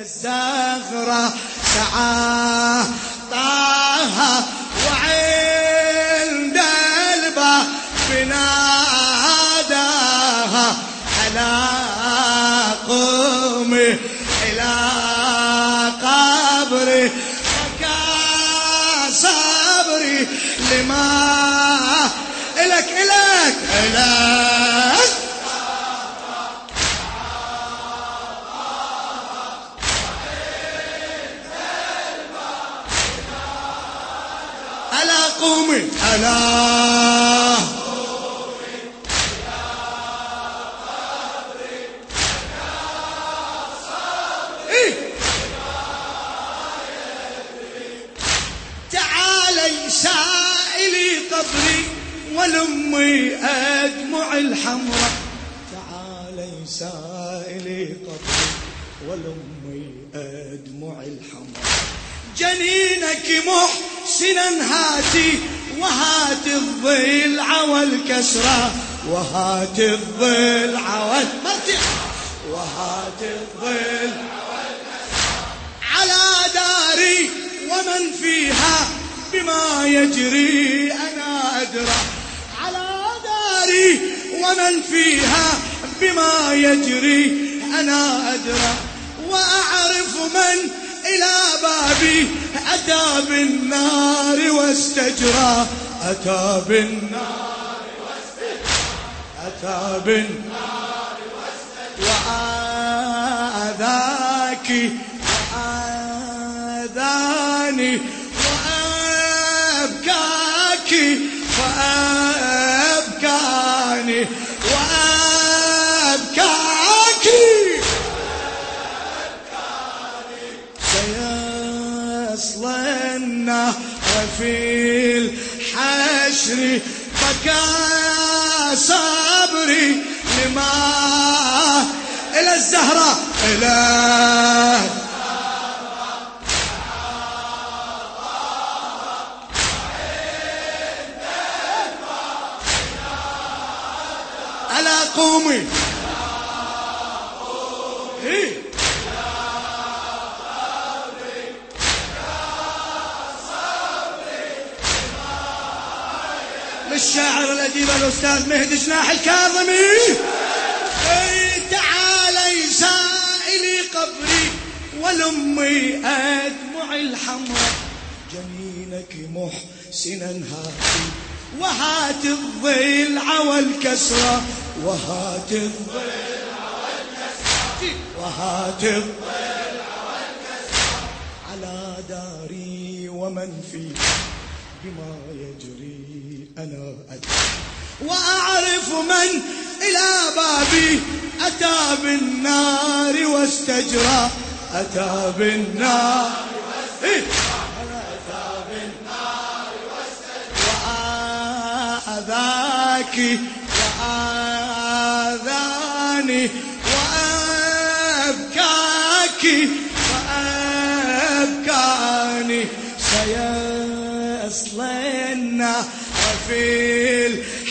الزغرة سعى طه وعند الباب بناداها على قومي إلى قبري بكى صبري لما إلك إلك إلك ألا إيه؟ تعالي سائلي قبري ولمي أدمع الحمراء تعالي سائلي قبري ولمي أدمع الحمراء جنينك محسنا هاتي وهات الضلع والكسرى وهات الضلع والمرتع وهات الضلع على داري ومن فيها بما يجري أنا أدرى. على داري ومن فيها بما يجري أنا أدرى. وأعرف من إلى بابي أتى بالنار واستجرى. أتى بالنار واستجرى. أتى بالنار الحشر بكى صبري لما إلى الزهرة إلى قومي. الأستاذ مهدي جناح الكاظمي. إي تعالي سائلي قبري ولمي أدمع الحمراء جنينك محسنا هاتي وهات الضلع والكسرة. وهات الضلع والكسرة. وهات الضلع والكسرة. على داري ومن فيها بما يجري أنا أدري. وأعرف من إلى بابي. أتى بالنار واستجرى. أتى بالنار إيه؟ أتى بالنار وآذاك وآذاني وأبكاك وأبكاني. سيصلينا في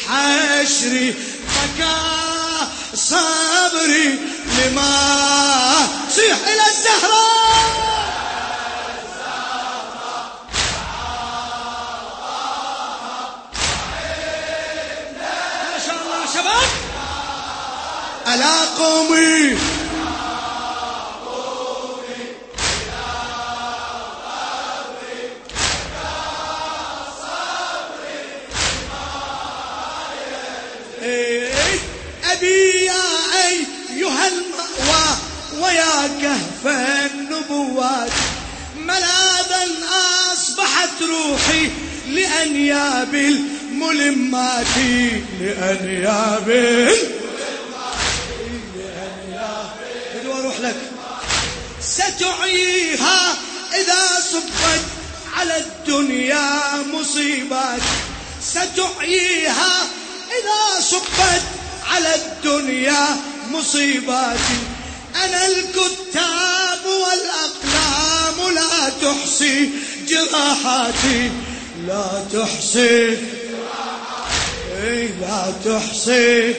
الحشر بكى صبري لما صيح إلى الزهراء ما شاء الله شباب. ألا قومي النبوات ملاذا أصبحت روحي لأنياب الملمات لأنياب بدو أروح لك. ستعيها إذا صبت على الدنيا مصيبات. ستعيها إذا صبت على الدنيا مصيبات. أنا الكتاب والأقلام لا تحصي جراحاتي. لا تحصي إيه لا تحصي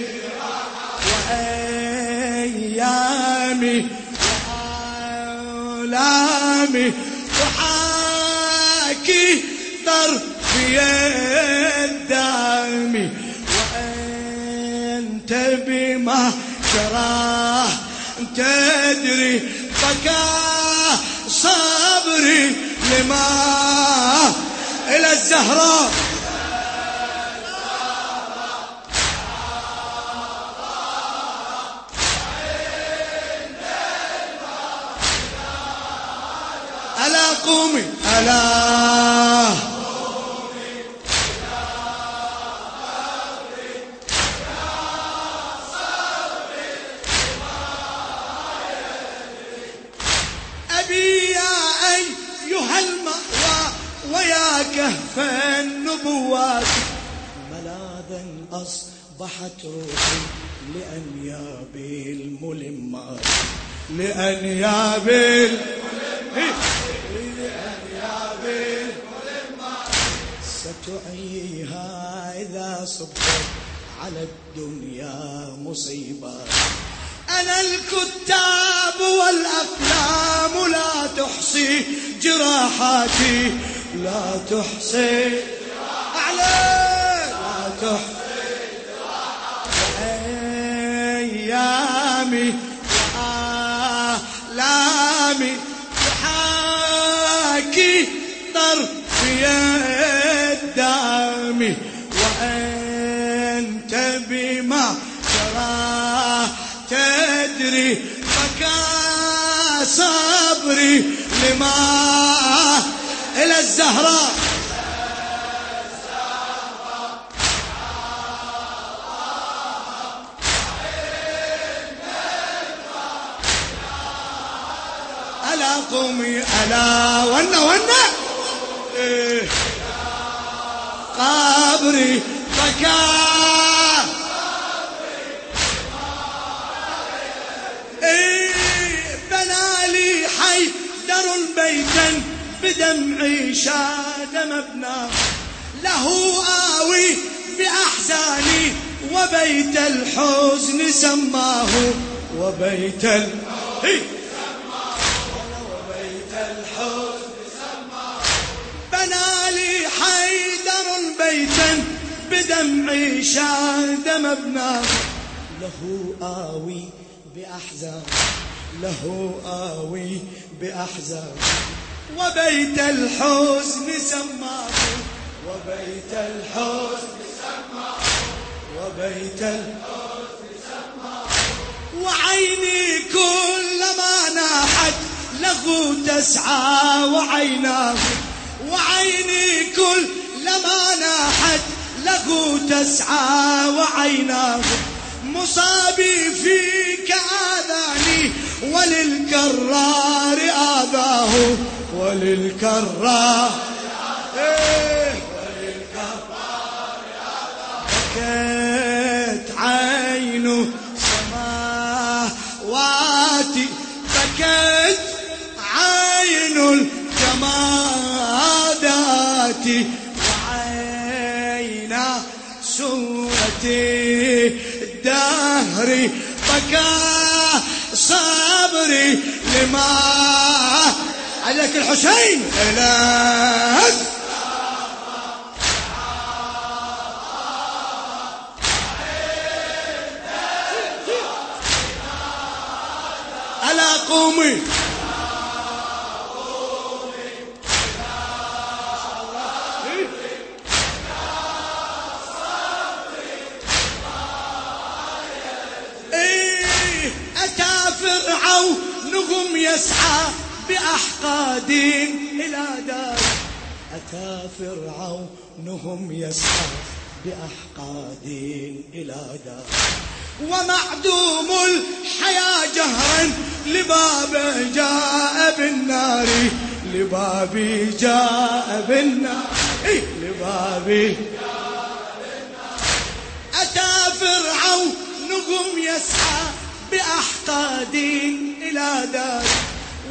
وأيامي أحلامي تحاكي طرفي الدامي. وأنت بما شراه تدري بكاه صبري لما إلى الزهراء. ألا قومي ألا ويا كهف النبوات ملاذا أصبحت روحي لأنياب الملمات لأنياب لأنياب ستعيها إذا صبت على الدنيا مصيبات أنا الكتاب والأقلام لا تحصي جراحاتي لا تحصي أعلى لا تحصي أيامي وآلامي تحاكي طرفي الدامي وأنت بما تراه تدري بكى صبري لما الزهراء. ألا قومي ألا ونا ونا إيه. قبري بكى. إيه. بنى لي حيدر بيتا. بدمعي شاد مبناه له آوي بأحزاني وبيت الحزن سماه. وبيت ال... هي. وبيت الحزن سماه بنى لي حيدر بيتا بدمعي شاد مبناه له آوي بأحزان. له آوي بأحزان. وبيت الحزن سماه وبيت الحزن سماه وبيت الحزن سماه. وعيني كلما ناحت له تسعى وعيناه. وعيني كلما ناحت له تسعى وعيناه. مصابي فيك آذاني وللكرار آذاه. وللكرار إيه؟ وللكرار بكت عين سماواتي بكت عين الجمادات. وعين سورتي الدهر. بكى صبري لما عليك الحسين إله. ألا قومي. إيه يسعى. بأحقاد إلى دار. أتى فرعونهم يسعى بأحقاد إلى دار. ومعدوم الحياة جهرا لبابه جاء بالنار. لبابي جاء بالنار. إيه لبابي أتى فرعونهم يسعى بأحقاد إلى دار.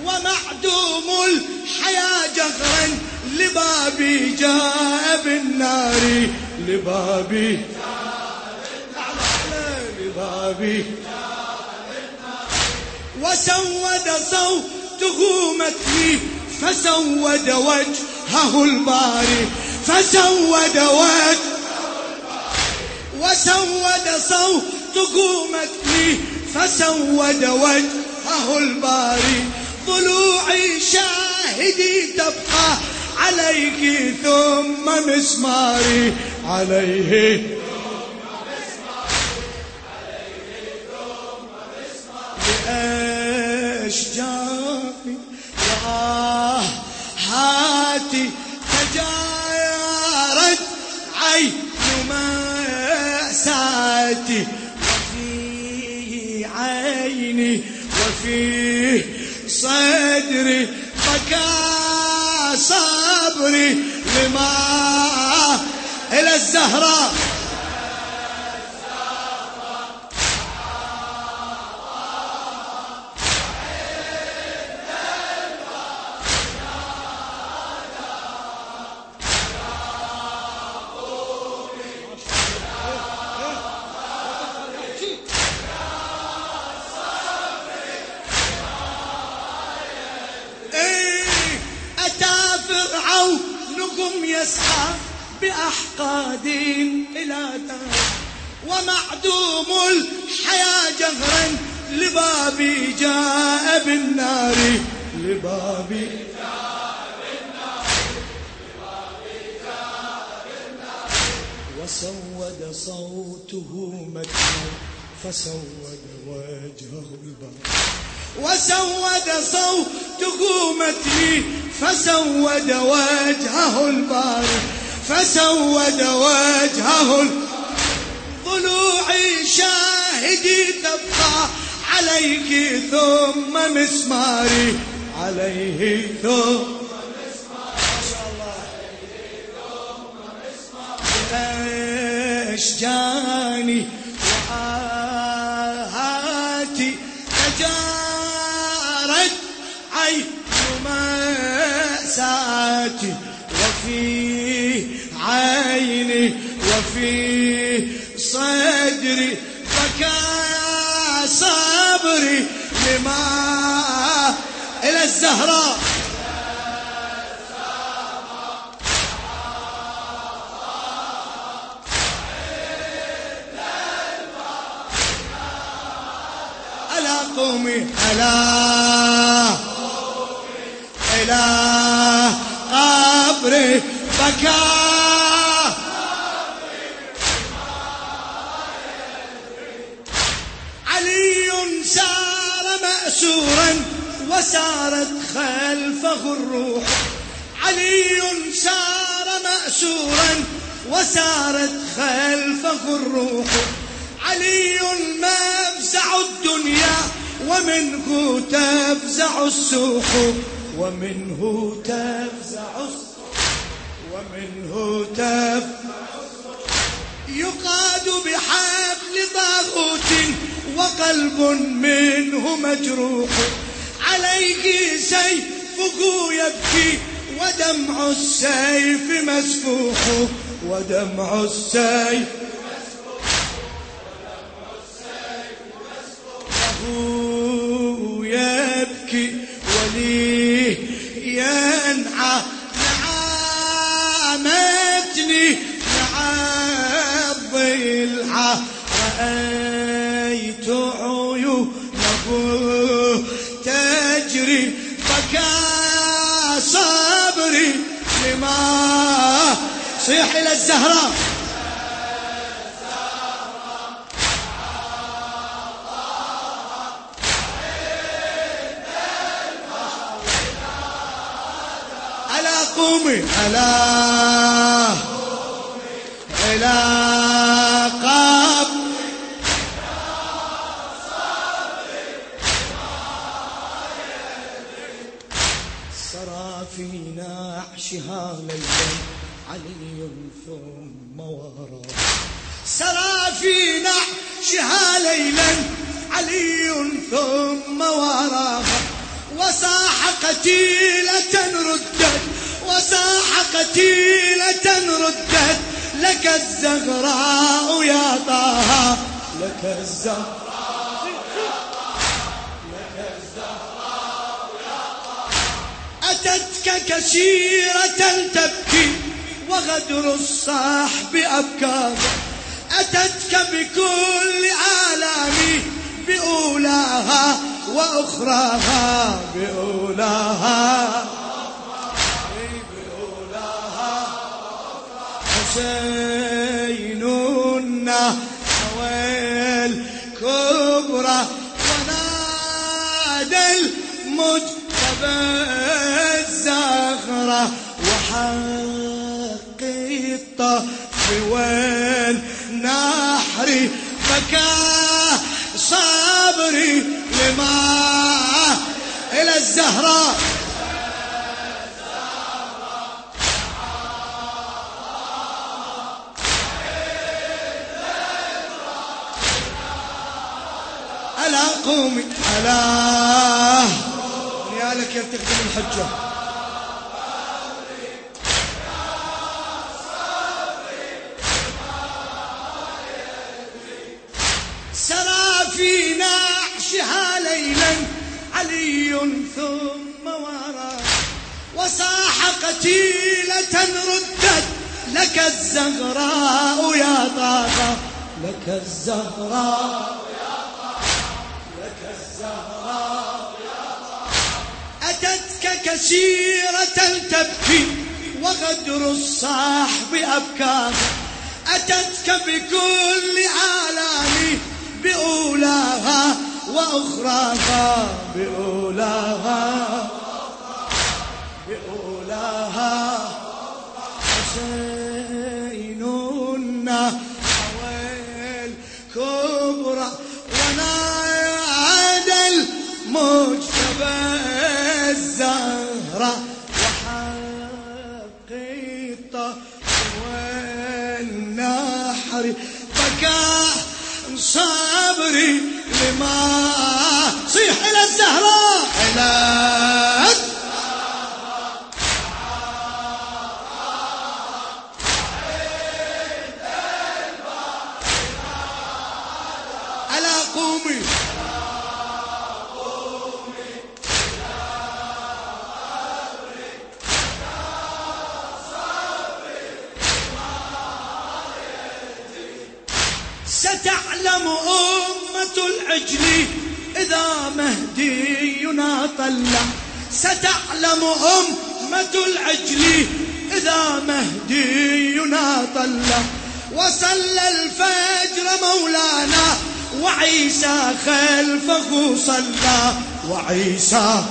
ومعدوم الحياة جهرا لبابي جاء بالنار لبابي لبابي وسود صوت تهومتني فسود وجهه الباري فسود وجهه وسود صوت قومتني فسود وجهه الباري. ضلوعي شاهدي تبقى عليك ثم مسماري عليه. لأشجاري وآه هاتي تجارت عين مأساتي وفي عيني وفي صدري بكى صبري. لما إلى الزهراء مكنا فسود وجهه الباب وسود صوته متني فسود وجهه الباري فسود وجهه ضلوعي شاهدي تبقى عليك ثم مسماري عليه ثم أشجاني وآهاتي تجارت عين مأساتي وفي عيني وفي صدري بكى صبري لما إلى الزهراء. قومي ألا إلى قبري بكى. علي سار مأسورا وسارت خلفه الروح علي سار مأسورا وسارت خلفه الروح علي مفزع الدنيا ومنه تفزع السوح ومنه تفزع السوح ومنه تفزع يقاد بحبل طاغوت وقلب منه مجروح. عليه سيفه يبكي ودمع السيف مسفوح. ودمع السيف وهو يبكي وليه ينعى نعامتني نعى الضلعة رأيت عيونه تجري بكى صبري لما صيح إلى الزهراء. قومي. ألا إلى قبر سرى في نعشها ليلا علي ثم ورى سرى في نعشها ليلا علي ثم وراها وصاح قتيلة ردت وصاح قتيلة ردت لك الزغراء يا طه لك الزغراء أتتك كثيرة تبكي وغدر الصاحب أبكار أتتك بكل آلامي بأولاها وأخراها بأولاها. حسين حويل كبرى ونادى المجتبى الزغرة وحق الطف وين نحري بكى صبري لما إلى الزهراء قومي ألا يا لك يا تخدم الحجة. سرى في نعشها ليلا علي ثم ورى وصاح قتيلة ردت لك الزهراء يا طاقة لك الزهراء كثيرة تبكي وغدر الصاحب أبكاها أتتك بكل آلامي بأولاها وأخراها بأولاها. لما صيح إلى الزهراء. إلى ألا قومي. ستعلم أمة العجل إذا مهدينا طلع ستعلم أمة العجل إذا مهدينا طلع وصلى الفجر مولانا وعيسى خلفه صلى. وعيسى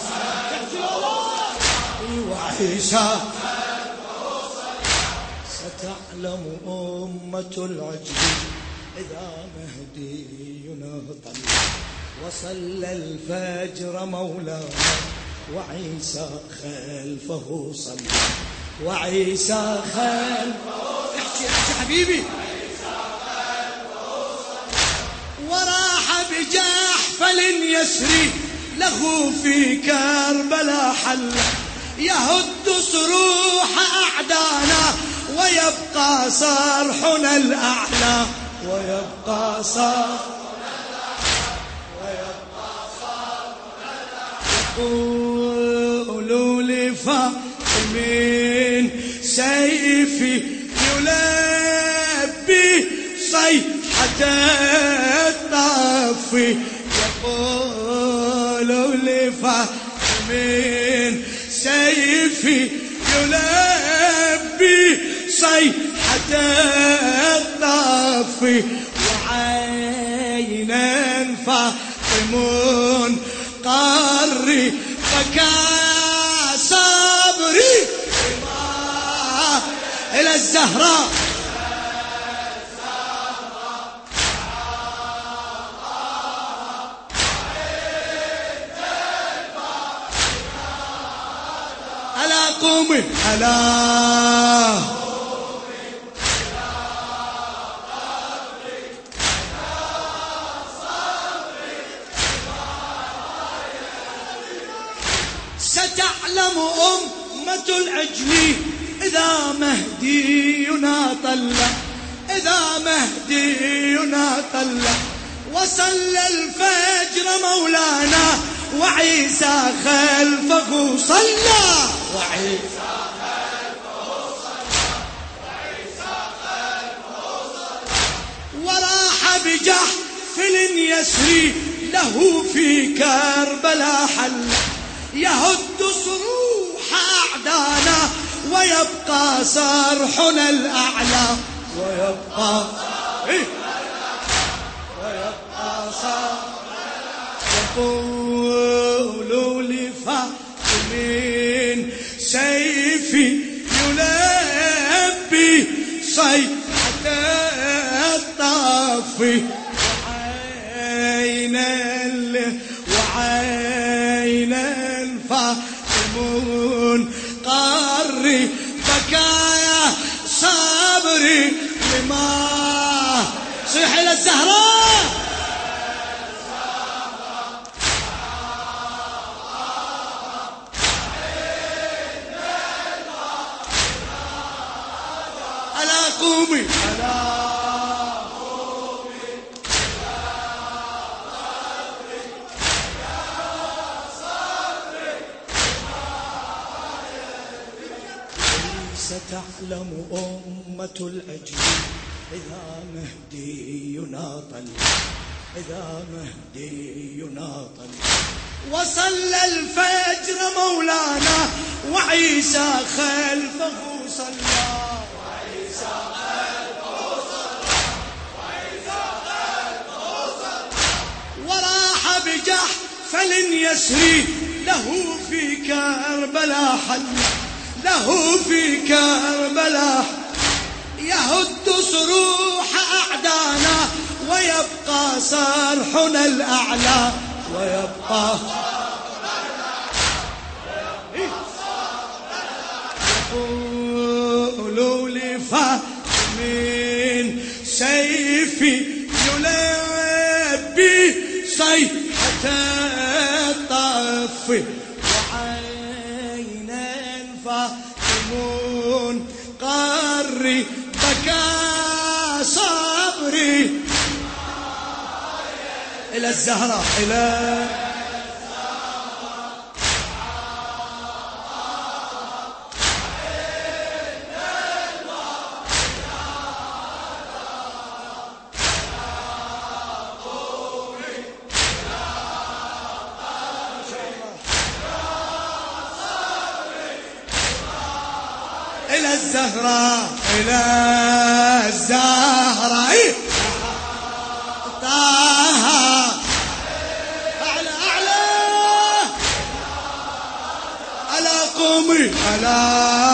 وعيسى ستعلم أمة العجل إذا مهدينا وصلى الفجر مولانا وعيسى خلفه صلى. وعيسى خلفه احكي احكي حبيبي. وراح بجحفل يسري له في كربلاء حل. يهد صروح أعدانا ويبقى صرحنا الأعلى. ويبقى صرحنا يقولوا لفاطمين سيفي يلبي صيحة الطفي يقولوا لفاطمين سيفي يلبي صيحة الطفي وعينا فاطمون قري بكى صبري. إلى الزهراء. ألا قومي. ألا ستعلم أمة العجل إذا مهدينا طلع إذا مهدينا طلع. وصلى الفجر مولانا وعيسى خلفه صلى. وعيسى وراح بجحفل يسري له في كربلاء حل. يهد صروح أعدانا ويبقى صرحنا الأعلى ويبقى إيه؟ ويبقى صرحنا يقولوا ستعلم أمة الأجل إذا مهدينا طلع إذا مهدينا طلع وصلى الفجر مولانا وعيسى خلفه صلى. وراح بجحفل يسري له في كربلاء حل. له في كربلاء يهد صروح أعدانا ويبقى صرحنا الأعلى ويبقى إلى الزهرة. إلى إلى الزهرة. إلى الزهرة. ألا